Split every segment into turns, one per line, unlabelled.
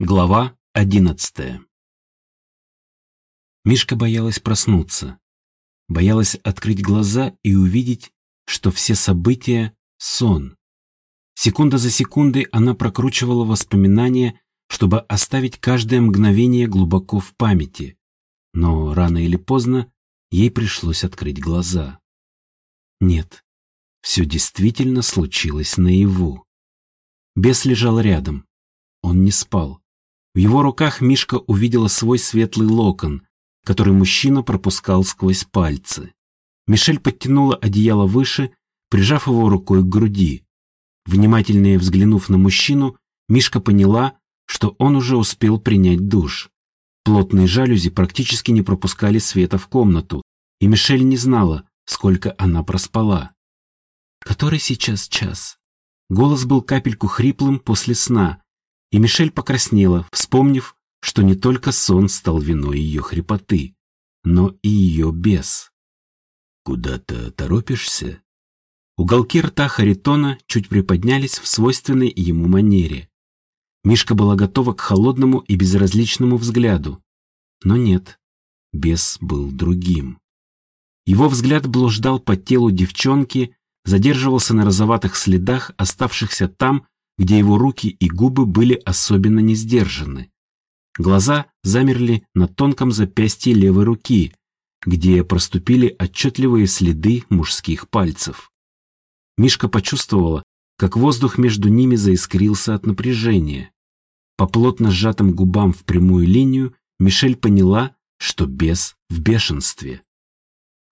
Глава одиннадцатая Мишка боялась проснуться, боялась открыть глаза и увидеть, что все события — сон. Секунда за секундой она прокручивала воспоминания, чтобы оставить каждое мгновение глубоко в памяти, но рано или поздно ей пришлось открыть глаза. Нет, все действительно случилось наяву. Бес лежал рядом. Он не спал. В его руках Мишка увидела свой светлый локон, который мужчина пропускал сквозь пальцы. Мишель подтянула одеяло выше, прижав его рукой к груди. Внимательнее взглянув на мужчину, Мишка поняла, что он уже успел принять душ. Плотные жалюзи практически не пропускали света в комнату, и Мишель не знала, сколько она проспала. «Который сейчас час?» Голос был капельку хриплым после сна, и Мишель покраснела, вспомнив, что не только сон стал виной ее хрипоты, но и ее бес. «Куда-то торопишься?» Уголки рта Харитона чуть приподнялись в свойственной ему манере. Мишка была готова к холодному и безразличному взгляду. Но нет, бес был другим. Его взгляд блуждал по телу девчонки, задерживался на розоватых следах, оставшихся там, где его руки и губы были особенно не сдержаны. Глаза замерли на тонком запястье левой руки, где проступили отчетливые следы мужских пальцев. Мишка почувствовала, как воздух между ними заискрился от напряжения. По плотно сжатым губам в прямую линию Мишель поняла, что бес в бешенстве.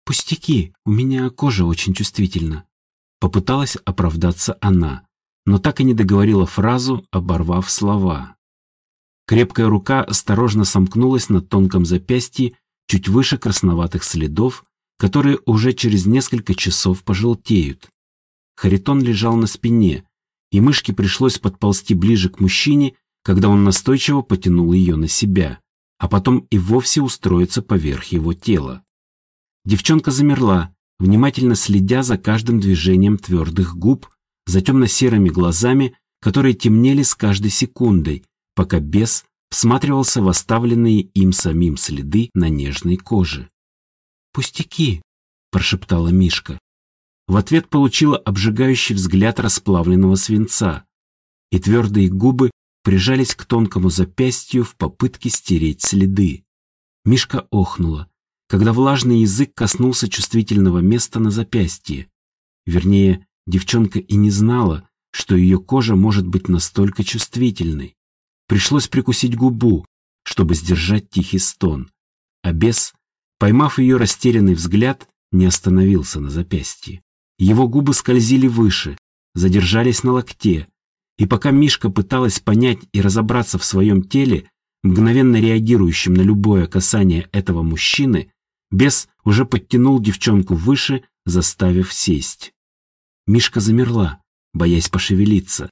«Пустяки, у меня кожа очень чувствительна», — попыталась оправдаться она но так и не договорила фразу, оборвав слова. Крепкая рука осторожно сомкнулась на тонком запястье чуть выше красноватых следов, которые уже через несколько часов пожелтеют. Харитон лежал на спине, и мышке пришлось подползти ближе к мужчине, когда он настойчиво потянул ее на себя, а потом и вовсе устроиться поверх его тела. Девчонка замерла, внимательно следя за каждым движением твердых губ, за темно-серыми глазами, которые темнели с каждой секундой, пока бес всматривался в оставленные им самим следы на нежной коже. «Пустяки!» – прошептала Мишка. В ответ получила обжигающий взгляд расплавленного свинца, и твердые губы прижались к тонкому запястью в попытке стереть следы. Мишка охнула, когда влажный язык коснулся чувствительного места на запястье. Вернее, Девчонка и не знала, что ее кожа может быть настолько чувствительной. Пришлось прикусить губу, чтобы сдержать тихий стон. А бес, поймав ее растерянный взгляд, не остановился на запястье. Его губы скользили выше, задержались на локте, и пока Мишка пыталась понять и разобраться в своем теле, мгновенно реагирующем на любое касание этого мужчины, бес уже подтянул девчонку выше, заставив сесть. Мишка замерла, боясь пошевелиться.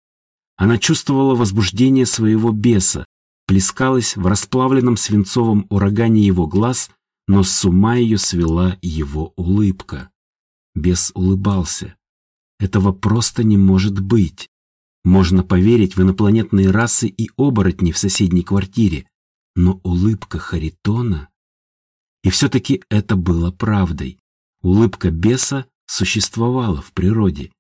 Она чувствовала возбуждение своего беса, плескалась в расплавленном свинцовом урагане его глаз, но с ума ее свела его улыбка. Бес улыбался. Этого просто не может быть. Можно поверить в инопланетные расы и оборотни в соседней квартире, но улыбка Харитона... И все-таки это было правдой. Улыбка беса существовала в природе.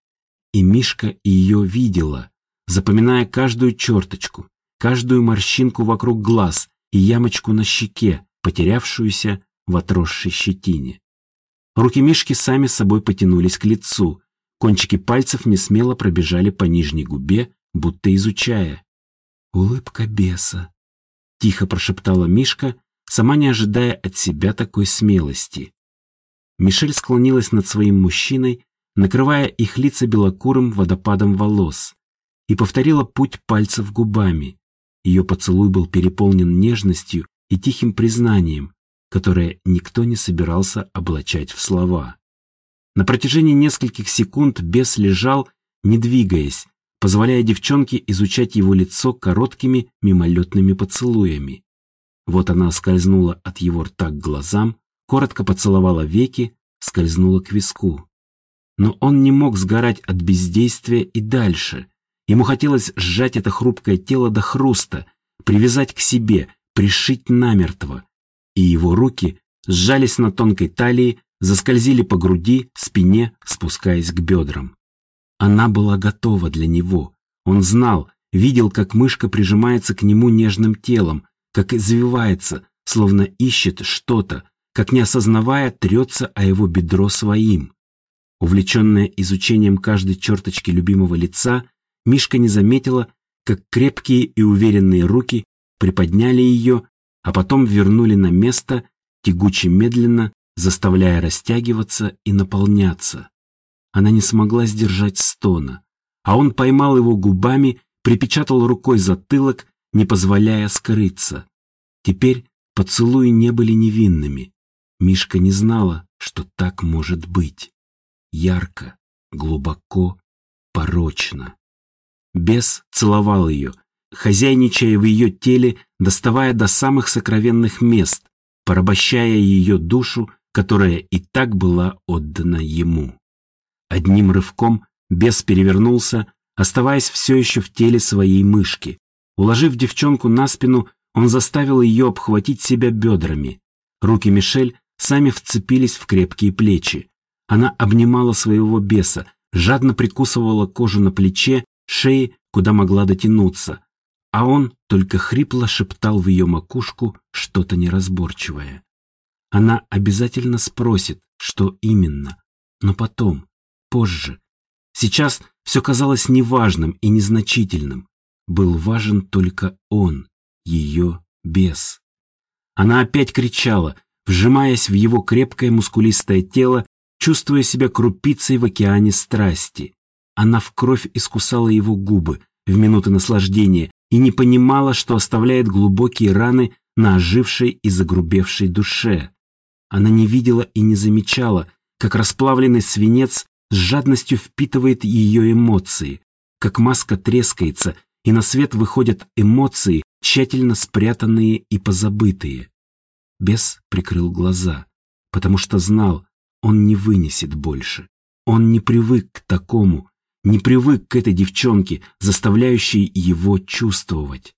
И Мишка ее видела, запоминая каждую черточку, каждую морщинку вокруг глаз и ямочку на щеке, потерявшуюся в отросшей щетине. Руки Мишки сами собой потянулись к лицу, кончики пальцев несмело пробежали по нижней губе, будто изучая. «Улыбка беса», — тихо прошептала Мишка, сама не ожидая от себя такой смелости. Мишель склонилась над своим мужчиной, накрывая их лица белокурым водопадом волос, и повторила путь пальцев губами. Ее поцелуй был переполнен нежностью и тихим признанием, которое никто не собирался облачать в слова. На протяжении нескольких секунд бес лежал, не двигаясь, позволяя девчонке изучать его лицо короткими мимолетными поцелуями. Вот она скользнула от его рта к глазам, коротко поцеловала веки, скользнула к виску. Но он не мог сгорать от бездействия и дальше. Ему хотелось сжать это хрупкое тело до хруста, привязать к себе, пришить намертво. И его руки сжались на тонкой талии, заскользили по груди, спине, спускаясь к бедрам. Она была готова для него. Он знал, видел, как мышка прижимается к нему нежным телом, как извивается, словно ищет что-то, как не осознавая трется о его бедро своим. Увлеченная изучением каждой черточки любимого лица, Мишка не заметила, как крепкие и уверенные руки приподняли ее, а потом вернули на место, тягуче медленно, заставляя растягиваться и наполняться. Она не смогла сдержать стона, а он поймал его губами, припечатал рукой затылок, не позволяя скрыться. Теперь поцелуи не были невинными. Мишка не знала, что так может быть. Ярко, глубоко, порочно. Бес целовал ее, хозяйничая в ее теле, доставая до самых сокровенных мест, порабощая ее душу, которая и так была отдана ему. Одним рывком бес перевернулся, оставаясь все еще в теле своей мышки. Уложив девчонку на спину, он заставил ее обхватить себя бедрами. Руки Мишель сами вцепились в крепкие плечи. Она обнимала своего беса, жадно прикусывала кожу на плече, шее, куда могла дотянуться, а он только хрипло шептал в ее макушку что-то неразборчивое. Она обязательно спросит, что именно, но потом, позже. Сейчас все казалось неважным и незначительным. Был важен только он, ее бес. Она опять кричала, вжимаясь в его крепкое мускулистое тело, чувствуя себя крупицей в океане страсти. Она в кровь искусала его губы в минуты наслаждения и не понимала, что оставляет глубокие раны на ожившей и загрубевшей душе. Она не видела и не замечала, как расплавленный свинец с жадностью впитывает ее эмоции, как маска трескается, и на свет выходят эмоции, тщательно спрятанные и позабытые. Бес прикрыл глаза, потому что знал, он не вынесет больше. Он не привык к такому, не привык к этой девчонке, заставляющей его чувствовать.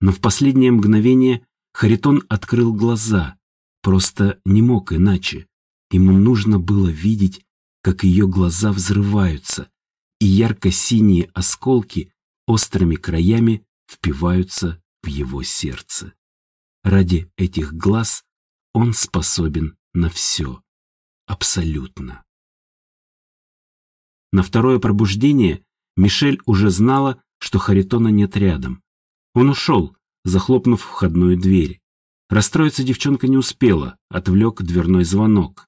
Но в последнее мгновение Харитон открыл глаза, просто не мог иначе. Ему нужно было видеть, как ее глаза взрываются, и ярко-синие осколки острыми краями впиваются в его сердце. Ради этих глаз он способен на все. Абсолютно. На второе пробуждение Мишель уже знала, что Харитона нет рядом. Он ушел, захлопнув входную дверь. Расстроиться девчонка не успела, отвлек дверной звонок.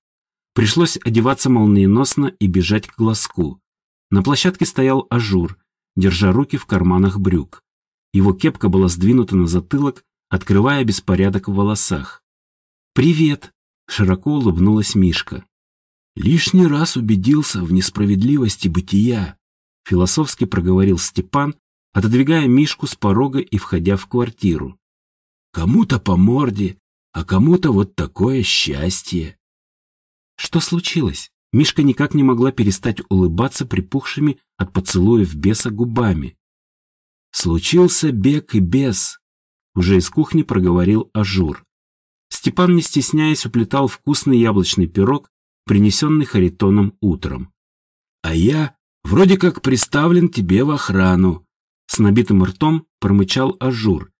Пришлось одеваться молниеносно и бежать к глазку. На площадке стоял Ажур, держа руки в карманах брюк. Его кепка была сдвинута на затылок, открывая беспорядок в волосах. «Привет!» — широко улыбнулась Мишка. Лишний раз убедился в несправедливости бытия, философски проговорил Степан, отодвигая Мишку с порога и входя в квартиру. Кому-то по морде, а кому-то вот такое счастье. Что случилось? Мишка никак не могла перестать улыбаться припухшими от поцелуев беса губами. Случился бег и бес, уже из кухни проговорил Ажур. Степан, не стесняясь, уплетал вкусный яблочный пирог принесенный Харитоном утром. «А я вроде как приставлен тебе в охрану», — с набитым ртом промычал Ажур,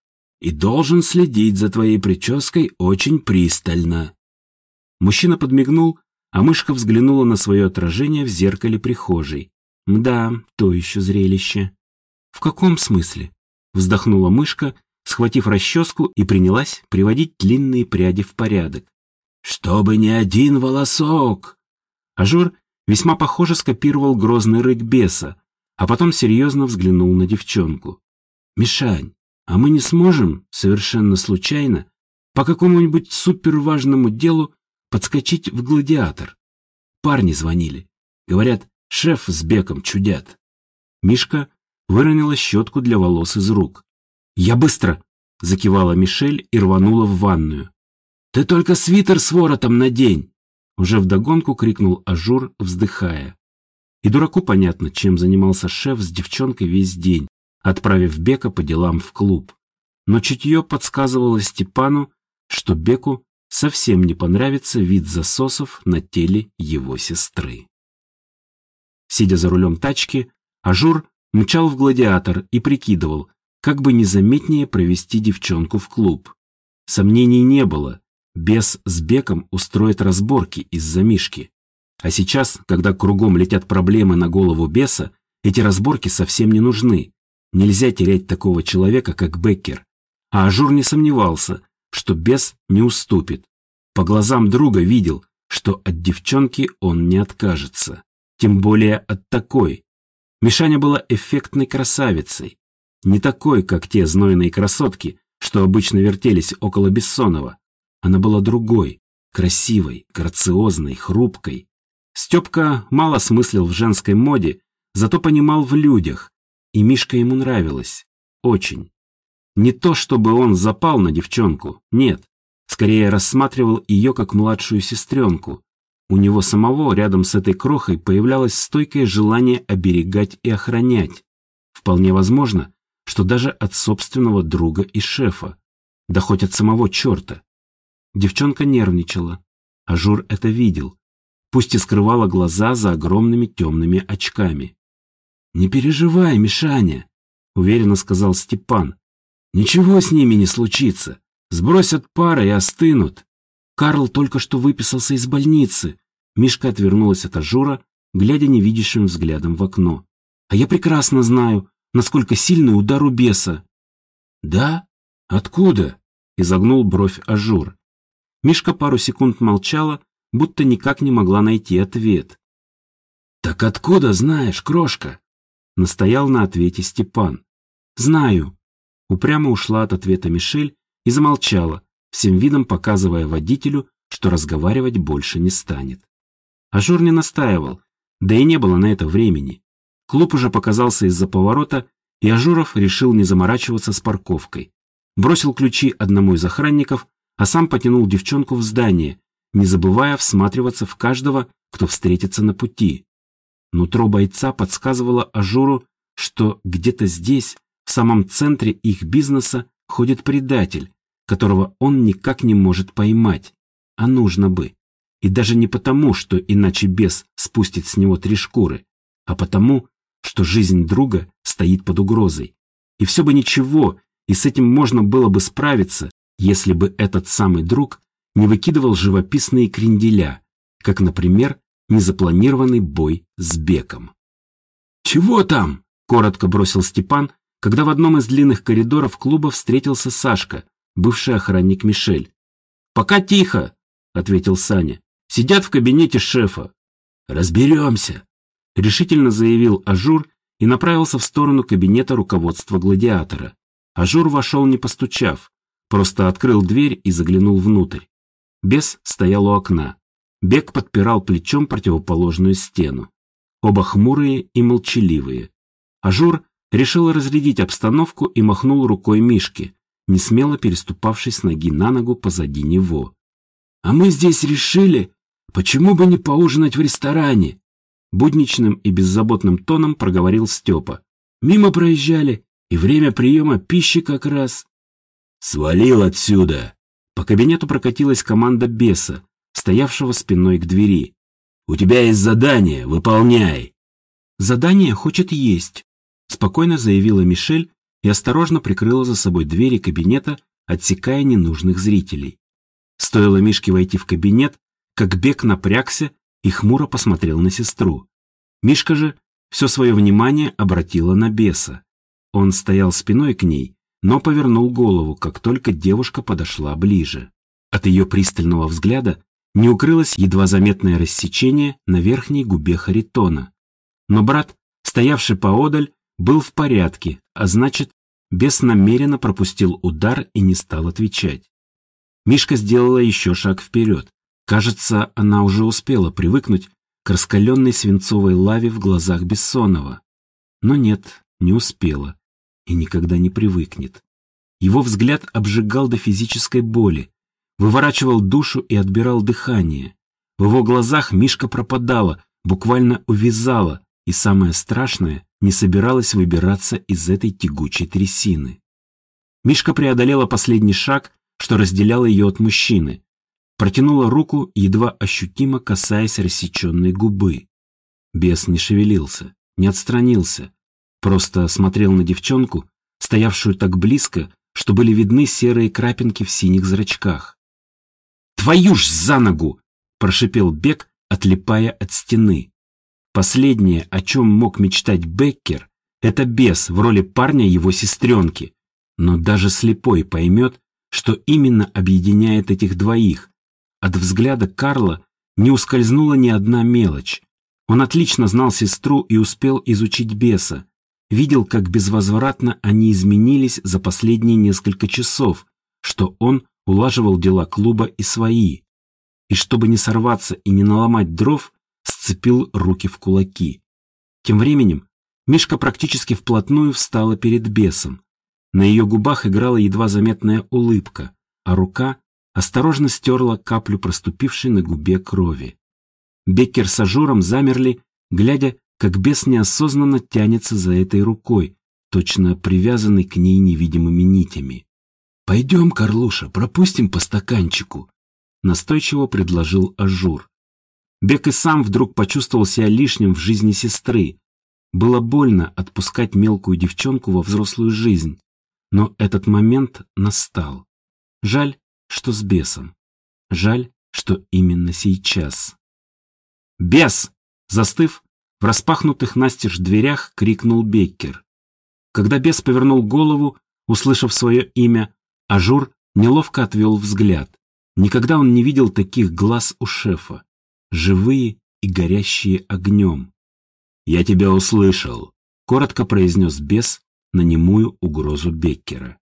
«и должен следить за твоей прической очень пристально». Мужчина подмигнул, а мышка взглянула на свое отражение в зеркале прихожей. «Мда, то еще зрелище». «В каком смысле?» — вздохнула мышка, схватив расческу и принялась приводить длинные пряди в порядок. «Чтобы ни один волосок!» Ажур весьма похоже скопировал грозный рык беса, а потом серьезно взглянул на девчонку. «Мишань, а мы не сможем, совершенно случайно, по какому-нибудь суперважному делу подскочить в гладиатор?» Парни звонили. Говорят, шеф с Беком чудят. Мишка выронила щетку для волос из рук. «Я быстро!» — закивала Мишель и рванула в ванную. «Ты только свитер с воротом надень!» Уже вдогонку крикнул Ажур, вздыхая. И дураку понятно, чем занимался шеф с девчонкой весь день, отправив Бека по делам в клуб. но чутье подсказывало Степану, что Беку совсем не понравится вид засосов на теле его сестры. Сидя за рулем тачки, Ажур мчал в гладиатор и прикидывал, как бы незаметнее провести девчонку в клуб. Сомнений не было, бес с Беком устроит разборки из-за Мишки. А сейчас, когда кругом летят проблемы на голову беса, эти разборки совсем не нужны. Нельзя терять такого человека, как Беккер. А Ажур не сомневался, что бес не уступит. По глазам друга видел, что от девчонки он не откажется. Тем более от такой. Мишаня была эффектной красавицей. Не такой, как те знойные красотки, что обычно вертелись около Бессонова. Она была другой, красивой, грациозной, хрупкой. Степка мало смыслил в женской моде, зато понимал в людях, и Мишка ему нравилась. Очень. Не то, чтобы он запал на девчонку, нет. Скорее рассматривал ее как младшую сестренку. У него самого рядом с этой крохой появлялось стойкое желание оберегать и охранять. Вполне возможно, что даже от собственного друга и шефа. Да хоть от самого черта. Девчонка нервничала. Ажур это видел. Пусть и скрывала глаза за огромными темными очками. «Не переживай, Мишаня», — уверенно сказал Степан. «Ничего с ними не случится. Сбросят пар и остынут. Карл только что выписался из больницы». Мишка отвернулась от Ажура, глядя невидящим взглядом в окно. «А я прекрасно знаю, насколько сильный удар у беса». «Да? Откуда?» — изогнул бровь Ажур. Мишка пару секунд молчала, будто никак не могла найти ответ. «Так откуда знаешь, крошка?» — настоял на ответе Степан. «Знаю». Упрямо ушла от ответа Мишель и замолчала, всем видом показывая водителю, что разговаривать больше не станет. Ажур не настаивал, да и не было на это времени. Клуб уже показался из-за поворота, и Ажуров решил не заморачиваться с парковкой. Бросил ключи одному из охранников, а сам потянул девчонку в здание, не забывая всматриваться в каждого, кто встретится на пути. Нутро бойца подсказывало Ажуру, что где-то здесь, в самом центре их бизнеса, ходит предатель, которого он никак не может поймать, а нужно бы. И даже не потому, что иначе бес спустит с него три шкуры, а потому, что жизнь друга стоит под угрозой. И все бы ничего, и с этим можно было бы справиться, если бы этот самый друг не выкидывал живописные кренделя, как, например, незапланированный бой с Беком. «Чего там?» – коротко бросил Степан, когда в одном из длинных коридоров клуба встретился Сашка, бывший охранник Мишель. «Пока тихо», – ответил Саня. «Сидят в кабинете шефа». «Разберемся», – решительно заявил Ажур и направился в сторону кабинета руководства гладиатора. Ажур вошел не постучав, просто открыл дверь и заглянул внутрь. Бес стоял у окна. Бек подпирал плечом противоположную стену. Оба хмурые и молчаливые. Ажур решил разрядить обстановку и махнул рукой Мишке, несмело переступавшей с ноги на ногу позади него. «А мы здесь решили, почему бы не поужинать в ресторане?» Будничным и беззаботным тоном проговорил Степа. «Мимо проезжали, и время приема пищи как раз». «Свалил отсюда!» По кабинету прокатилась команда беса, стоявшего спиной к двери. «У тебя есть задание, выполняй!» «Задание хочет есть», — спокойно заявила Мишель и осторожно прикрыла за собой двери кабинета, отсекая ненужных зрителей. Стоило Мишке войти в кабинет, как Бек напрягся и хмуро посмотрел на сестру. Мишка же все свое внимание обратила на беса. Он стоял спиной к ней, но повернул голову, как только девушка подошла ближе. От ее пристального взгляда не укрылось едва заметное рассечение на верхней губе Харитона. Но брат, стоявший поодаль, был в порядке, а значит, бес намеренно пропустил удар и не стал отвечать. Мишка сделала еще шаг вперед. Кажется, она уже успела привыкнуть к раскаленной свинцовой лаве в глазах Бессонова. Но нет, не успела и никогда не привыкнет. Его взгляд обжигал до физической боли, выворачивал душу и отбирал дыхание. В его глазах Мишка пропадала, буквально увязала, и самое страшное, не собиралась выбираться из этой тягучей трясины. Мишка преодолела последний шаг, что разделял ее от мужчины. Протянула руку, едва ощутимо касаясь рассеченной губы. Бес не шевелился, не отстранился, просто смотрел на девчонку, стоявшую так близко, что были видны серые крапинки в синих зрачках. «Твою ж за ногу!» – прошипел Бек, отлипая от стены. Последнее, о чем мог мечтать Беккер, это бес в роли парня его сестренки. Но даже слепой поймет, что именно объединяет этих двоих. От взгляда Карла не ускользнула ни одна мелочь. Он отлично знал сестру и успел изучить беса. Видел, как безвозвратно они изменились за последние несколько часов, что он улаживал дела клуба и свои. И чтобы не сорваться и не наломать дров, сцепил руки в кулаки. Тем временем Мишка практически вплотную встала перед бесом. На ее губах играла едва заметная улыбка, а рука осторожно стерла каплю проступившей на губе крови. Беккер с Ажуром замерли, глядя, как бес неосознанно тянется за этой рукой, точно привязанный к ней невидимыми нитями. «Пойдем, Карлуша, пропустим по стаканчику», — настойчиво предложил Ажур. Бек и сам вдруг почувствовал себя лишним в жизни сестры. Было больно отпускать мелкую девчонку во взрослую жизнь. Но этот момент настал. Жаль, что с бесом. Жаль, что именно сейчас. «Бес!» Застыв, в распахнутых настежь дверях крикнул Беккер. Когда бес повернул голову, услышав свое имя, Ажур неловко отвел взгляд. Никогда он не видел таких глаз у шефа живые и горящие огнем. «Я тебя услышал», — коротко произнес бес на немую угрозу Беккера.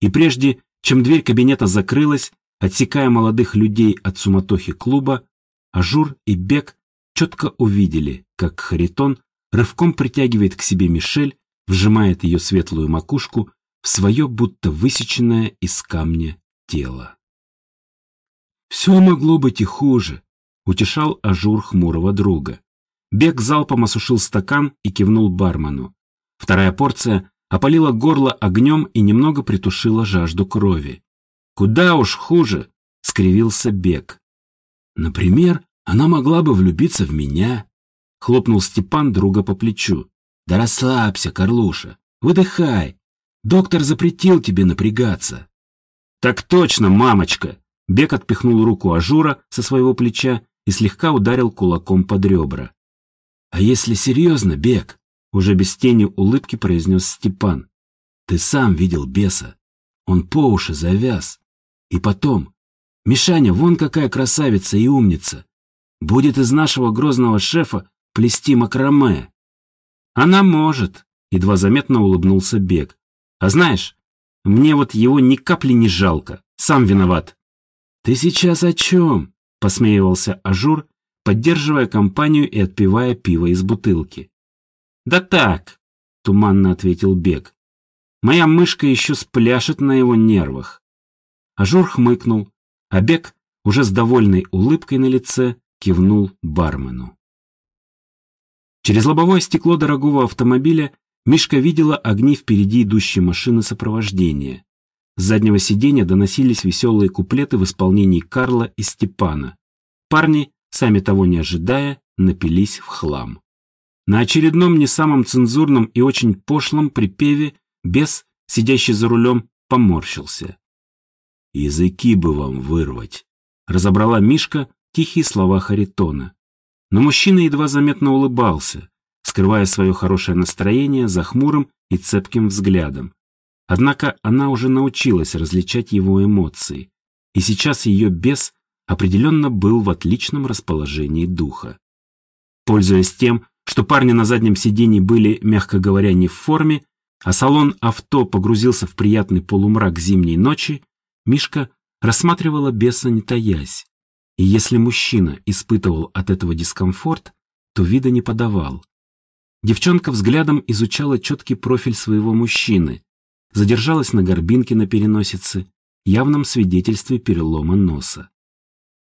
И прежде, чем дверь кабинета закрылась, отсекая молодых людей от суматохи клуба, Ажур и Бек четко увидели, как Харитон рывком притягивает к себе Мишель, вжимает ее светлую макушку в свое будто высеченное из камня тело. «Все могло быть и хуже», утешал ажур хмурого друга. Бек залпом осушил стакан и кивнул бармену. Вторая порция опалила горло огнем и немного притушила жажду крови. «Куда уж хуже!» — скривился Бек. «Например, она могла бы влюбиться в меня», — хлопнул Степан друга по плечу. «Да расслабься, Карлуша, выдыхай. Доктор запретил тебе напрягаться». «Так точно, мамочка!» Бек отпихнул руку Ажура со своего плеча и слегка ударил кулаком под ребра. «А если серьезно, Бег?» — уже без тени улыбки произнес Степан. «Ты сам видел беса. Он по уши завяз. И потом, Мишаня вон какая красавица и умница. Будет из нашего грозного шефа плести макраме». «Она может», — едва заметно улыбнулся Бек. «А знаешь, мне вот его ни капли не жалко. Сам виноват». «Ты сейчас о чем?» Посмеивался Ажур, поддерживая компанию и отпивая пиво из бутылки. «Да так», — туманно ответил Бек. «Моя мышка еще спляшет на его нервах». Ажур хмыкнул, а Бек, уже с довольной улыбкой на лице, кивнул бармену. Через лобовое стекло дорогого автомобиля Мишка видела огни впереди идущей машины сопровождения. С заднего сиденья доносились веселые куплеты в исполнении Карла и Степана. Парни, сами того не ожидая, напились в хлам. На очередном не самом цензурном и очень пошлом припеве бес, сидящий за рулем, поморщился. «Языки бы вам вырвать!» — разобрала Мишка тихие слова Харитона. Но мужчина едва заметно улыбался, скрывая свое хорошее настроение за хмурым и цепким взглядом. Однако она уже научилась различать его эмоции, и сейчас ее бес определенно был в отличном расположении духа. Пользуясь тем, что парни на заднем сиденье были, мягко говоря, не в форме, а салон авто погрузился в приятный полумрак зимней ночи, Мишка рассматривала беса не таясь. И если мужчина испытывал от этого дискомфорт, то вида не подавал. Девчонка взглядом изучала четкий профиль своего мужчины, задержалась на горбинке на переносице, явном свидетельстве перелома носа.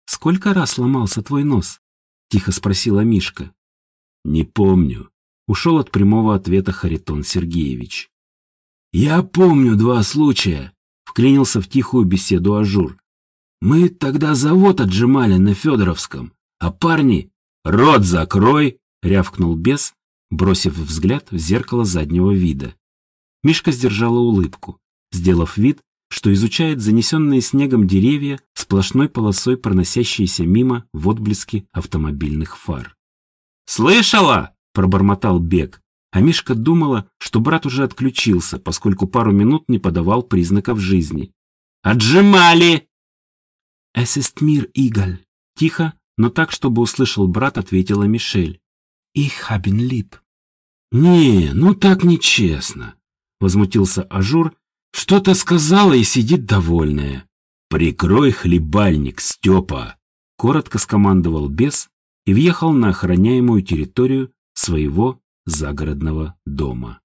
«Сколько раз ломался твой нос?» — тихо спросила Мишка. «Не помню», — ушел от прямого ответа Харитон Сергеевич.
«Я помню два случая», — вклинился в тихую беседу Ажур. «Мы тогда завод отжимали на Федоровском, а парни...» «Рот закрой!» — рявкнул бес, бросив взгляд в зеркало заднего вида. Мишка сдержала улыбку, сделав вид, что изучает занесенные снегом деревья сплошной полосой проносящиеся мимо в отблеске автомобильных фар. «Слышала?» – пробормотал Бег, а Мишка думала, что брат уже отключился, поскольку пару минут не подавал признаков жизни. «Отжимали!» «Es ist mir egal», – тихо, но так, чтобы услышал брат, ответила Мишель. «Ich hab ihn lieb».
«Не, ну так нечестно», — возмутился Ажур. «Что-то сказала и сидит довольная». «Прикрой хлебальник, Степа!» — коротко скомандовал бес и въехал на охраняемую территорию своего загородного дома.